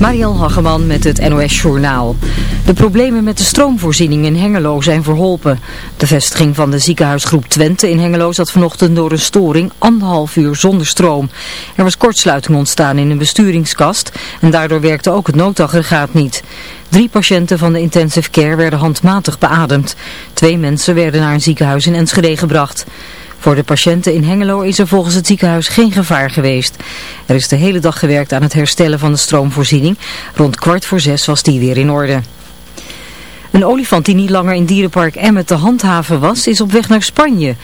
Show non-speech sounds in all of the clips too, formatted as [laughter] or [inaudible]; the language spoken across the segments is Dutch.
Mariel Hageman met het NOS Journaal. De problemen met de stroomvoorziening in Hengelo zijn verholpen. De vestiging van de ziekenhuisgroep Twente in Hengelo zat vanochtend door een storing anderhalf uur zonder stroom. Er was kortsluiting ontstaan in een besturingskast en daardoor werkte ook het noodaggregaat niet. Drie patiënten van de intensive care werden handmatig beademd. Twee mensen werden naar een ziekenhuis in Enschede gebracht. Voor de patiënten in Hengelo is er volgens het ziekenhuis geen gevaar geweest. Er is de hele dag gewerkt aan het herstellen van de stroomvoorziening. Rond kwart voor zes was die weer in orde. Een olifant die niet langer in dierenpark Emmet te handhaven was, is op weg naar Spanje.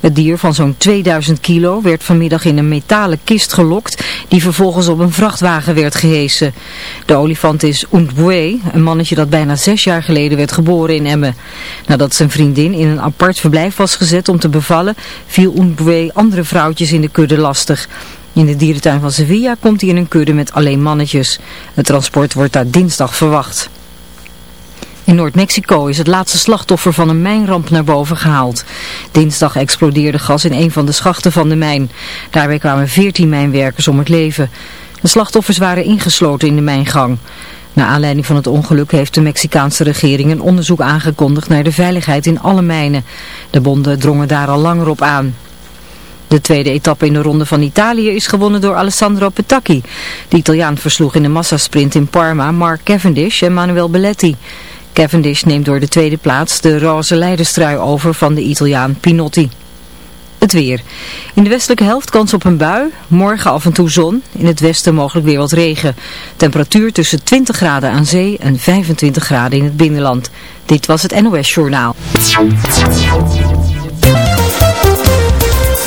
Het dier van zo'n 2000 kilo werd vanmiddag in een metalen kist gelokt, die vervolgens op een vrachtwagen werd gehesen. De olifant is Undbue, een mannetje dat bijna zes jaar geleden werd geboren in Emmen. Nadat zijn vriendin in een apart verblijf was gezet om te bevallen, viel Undbue andere vrouwtjes in de kudde lastig. In de dierentuin van Sevilla komt hij in een kudde met alleen mannetjes. Het transport wordt daar dinsdag verwacht. In Noord-Mexico is het laatste slachtoffer van een mijnramp naar boven gehaald. Dinsdag explodeerde gas in een van de schachten van de mijn. Daarbij kwamen 14 mijnwerkers om het leven. De slachtoffers waren ingesloten in de mijngang. Na aanleiding van het ongeluk heeft de Mexicaanse regering een onderzoek aangekondigd naar de veiligheid in alle mijnen. De bonden drongen daar al langer op aan. De tweede etappe in de ronde van Italië is gewonnen door Alessandro Petacchi. De Italiaan versloeg in de massasprint in Parma Mark Cavendish en Manuel Belletti. Cavendish neemt door de tweede plaats de roze leiderstrui over van de Italiaan Pinotti. Het weer. In de westelijke helft kans op een bui. Morgen af en toe zon. In het westen mogelijk weer wat regen. Temperatuur tussen 20 graden aan zee en 25 graden in het binnenland. Dit was het NOS Journaal.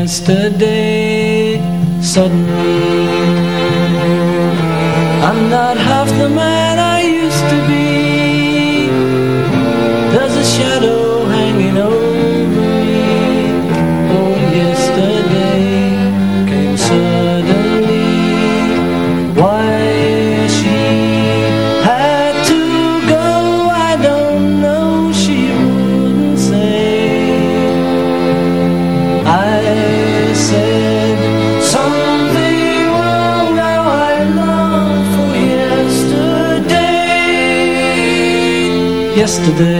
yesterday. Suddenly, I'm not half the man yesterday.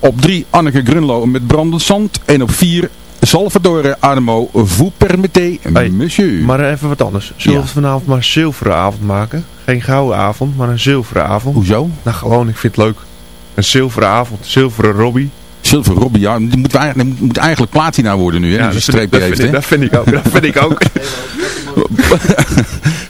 Op 3 Anneke Grunlo met Brandend Zand. En op 4 Salvatore Adamo, vous permettez, Hey, monsieur. Maar even wat anders. Zullen Ja. we vanavond maar een zilveren avond maken? Geen gouden avond, maar een zilveren avond. Hoezo? Nou, gewoon, ik vind het leuk. Een zilveren avond, zilveren Robbie. Silver Robbie, ja, die moet, eigenlijk, die moet eigenlijk platina worden nu, hè, een dat, vind, dat, heeft, vind hè. ik, dat vind ik ook. Dat vind ik ook. [laughs] [laughs]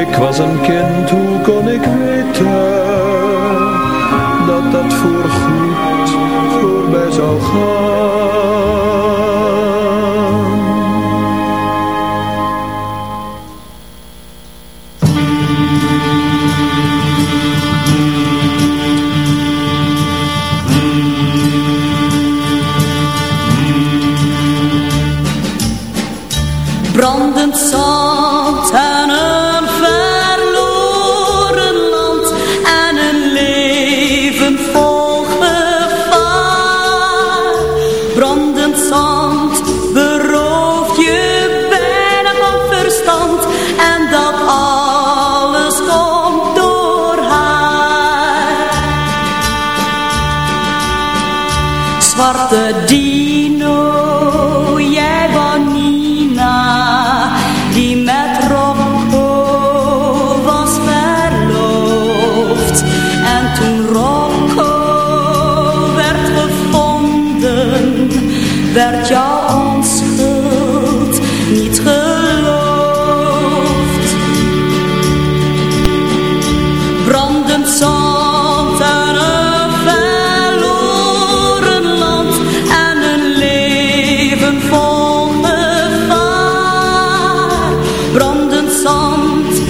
Ik was een kind, hoe kon ik weten dat dat voorgoed voorbij zou gaan? Brandend Brandend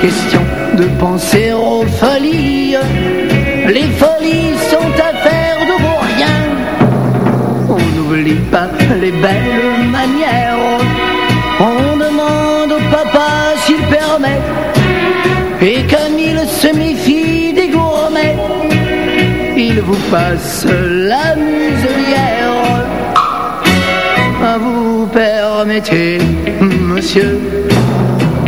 question de penser aux folies. Les folies sont affaires de vos rien On n'oublie pas les belles manières. On demande au papa s'il permet. Et comme il se méfie des gourmets il vous passe la muselière. Vous permettez, monsieur,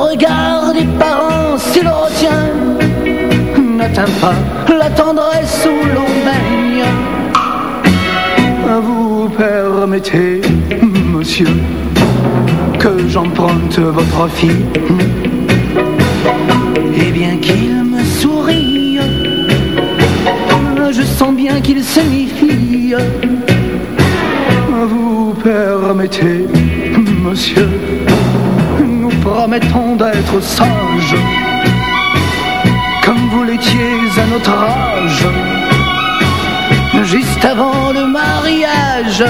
Regard des parents, s'il le retient, n'atteint pas la tendresse où l'on baigne. Vous permettez, monsieur, que j'emprunte votre fille? Et bien qu'il me sourie, je sens bien qu'il se méfie. Vous permettez, monsieur, promettons d'être sages, comme vous l'étiez à notre âge, juste avant le mariage,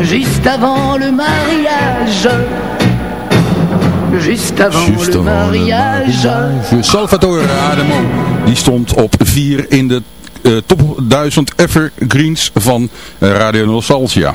juste avant le mariage. Juste avant le avant le mariage. Salvatore Adamo, die stond op 4 in de eh, top 1000 evergreens van eh, Radio Nostalgia.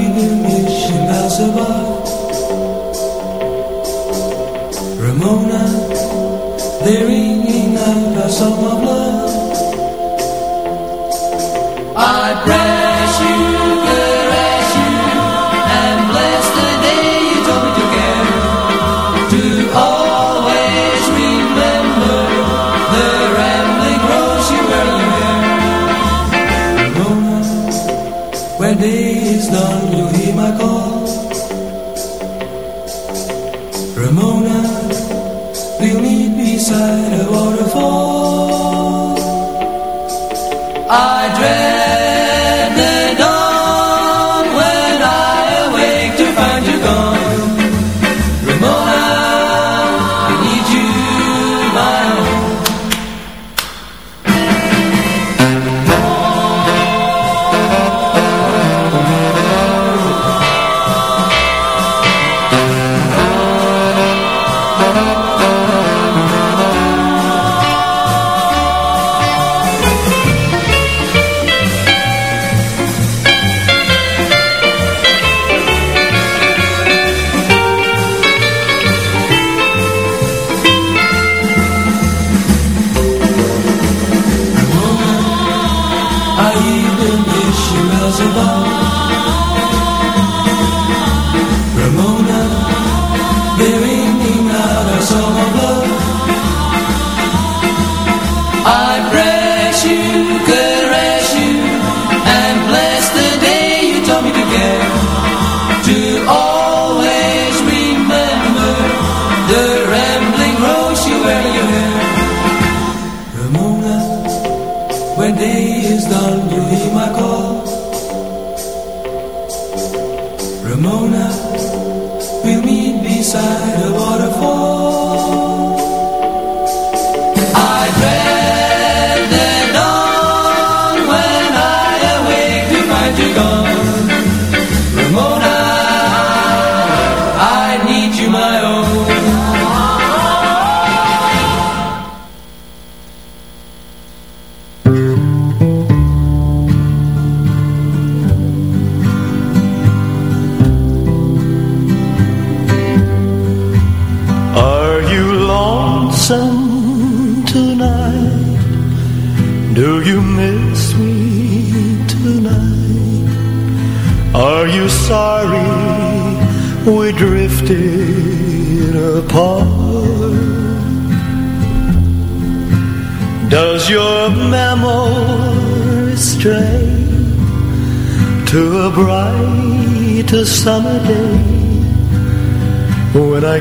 when day is done, you'll hear my call. Ramona will meet beside a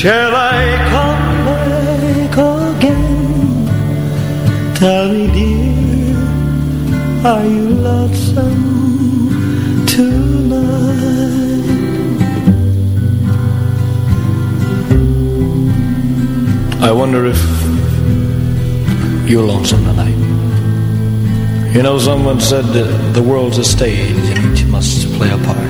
Shall I come back again? Tell me, dear, are you lonesome tonight? I wonder if you're lonesome tonight. You know, someone said that the world's a stage and each must play a part.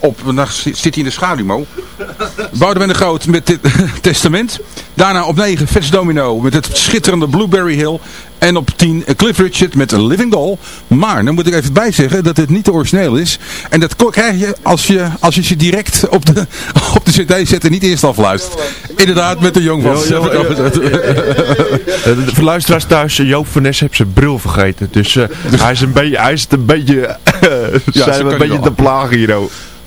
Op, nou zit hij in de schaduw, Mo. Boudewijn de Groot met dit [laughs] testament. Daarna op 9 Vets Domino met het schitterende Blueberry Hill. En op 10 Cliff Richard met Living Doll. Maar, dan moet ik even bijzeggen dat het niet de origineel is. En dat krijg je als je, als je ze direct op de, [laughs] op de cd zet en niet eerst afluistert. Inderdaad, met de jong van. Jo, Voor luisteraars thuis, eh, Joop van Nes heeft zijn bril vergeten. Dus eh, hij, is een beetje, hij is een beetje, [laughs] zijn we een je beetje te plagen hier.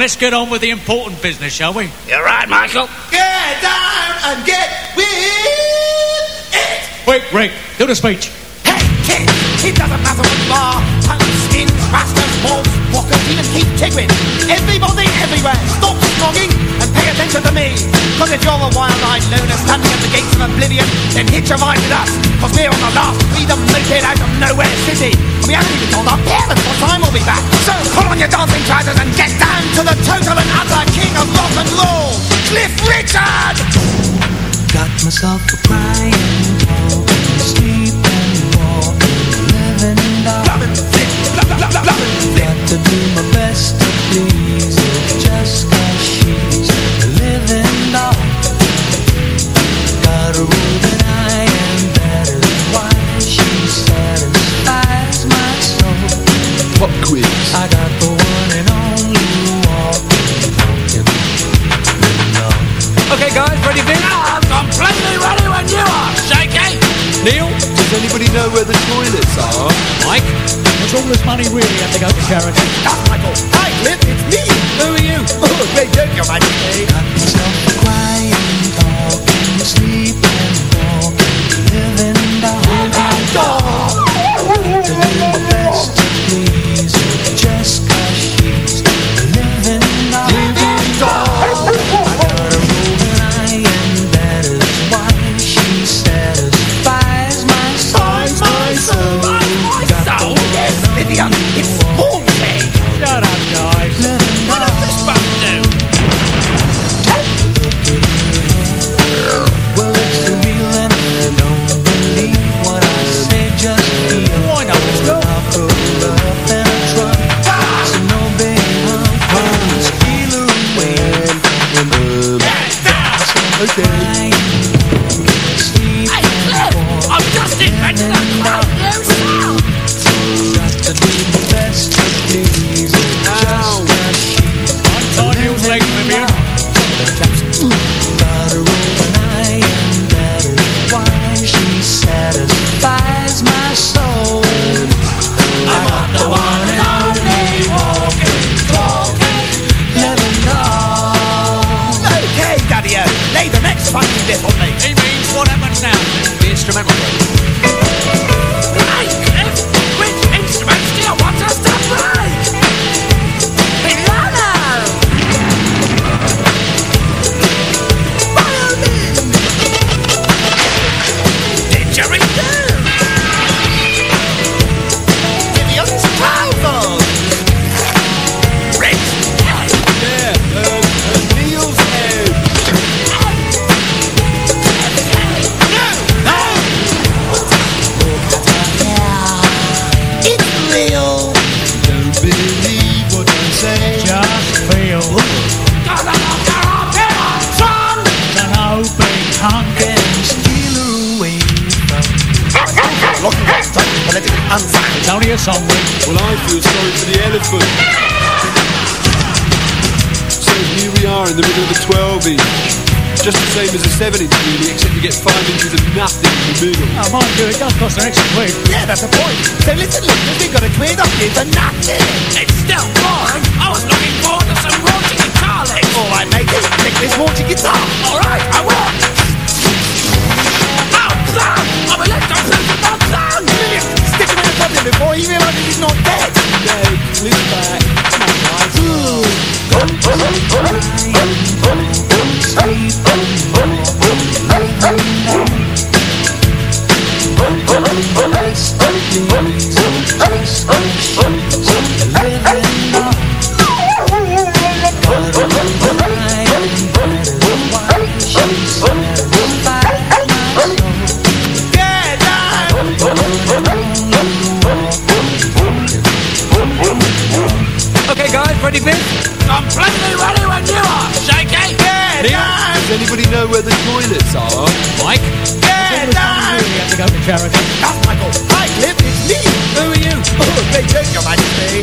Let's get on with the important business, shall we? You're right, Michael. Get down and get with it. Wait, Rick, do the speech. Hey, kid, it doesn't matter what you are. Tongues, skins, rascals, wolves, walkers, even keep tiggling. Everybody, everywhere, stop snogging and pay attention to me. Cause if you're a wild-eyed loner standing at the gates of oblivion, then hitch a ride with us. Cause we're on the last freedom naked out of nowhere city. And we haven't even told our parents what time we'll be back. So put on your dancing trousers and get down to the total and utter king of rock and roll, Cliff Richard! Got myself a crying, walking, sleeping, walking, living dog. Got to do my best to please her just What quiz? I got the one and only walking, talking, living dog. Okay, guys, ready, Vic? I'm completely ready when you are, Shaky! Neil? Does anybody know where the toilets are? Mike? Does all this money really have to go to charity? That's Michael. Hi, Cliff, it's me. Who are you? Oh, great joke, your majesty. Got myself a crying, talking, sleeping, that's the point. So listen, listeners, we've got a quid up here for nothing. So, Mike? Yeah, no! You have to go to charity. That's Michael. Hi, Cliff, it's me. Who are you? Oh, big joke, your majesty.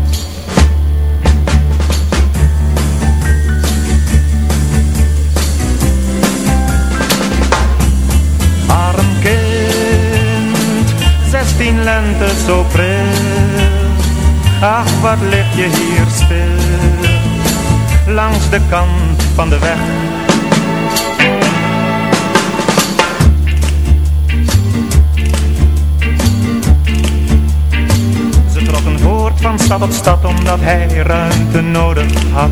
Zo pril. Ach, wat lig je hier stil, langs de kant van de weg. Ze trokken voort van stad tot stad, omdat hij ruimte nodig had.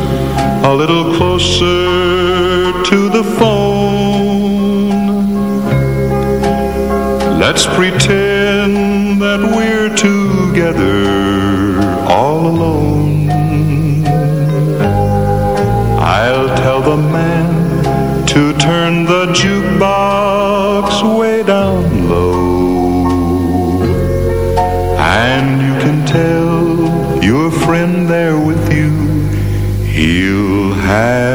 a little closer to the phone. Let's pretend that we're together all alone. I'll tell the man to turn the jukebox have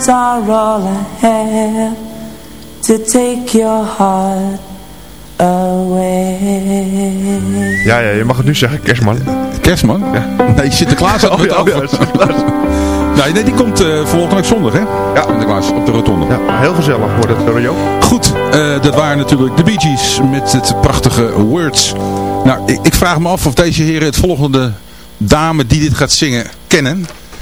words are all I have to take your heart away. Ja, ja, je mag het nu zeggen, Kerstman. Kerstman? Ja. Nee, Sinterklaas had Oh, het ja, over. oh, Sinterklaas. nee, nee, die komt eh volgende week zondag, hè? Ja. Sinterklaas op de rotonde. Ja, heel gezellig wordt het, Rio. Goed, eh, dat waren natuurlijk de Bee Gees met het prachtige Words. Nou, ik, ik vraag me af of deze heren het volgende dame die dit gaat zingen kennen.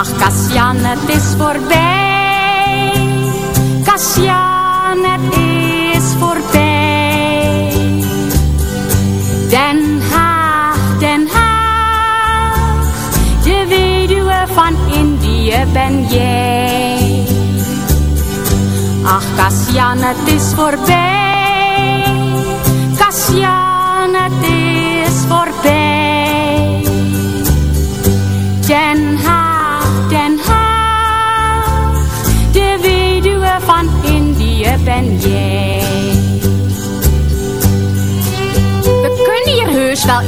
Ach, het is voorbij. Cassian.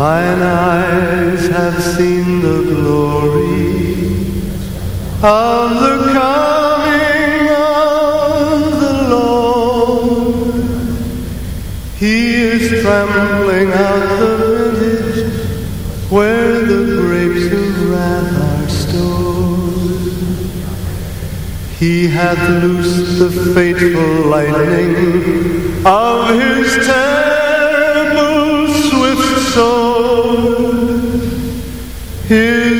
Mine eyes have seen the glory of the coming of the Lord. He is trembling out the vintage where the grapes of wrath are stored. He hath loosed the fateful lightning of his terrible soul is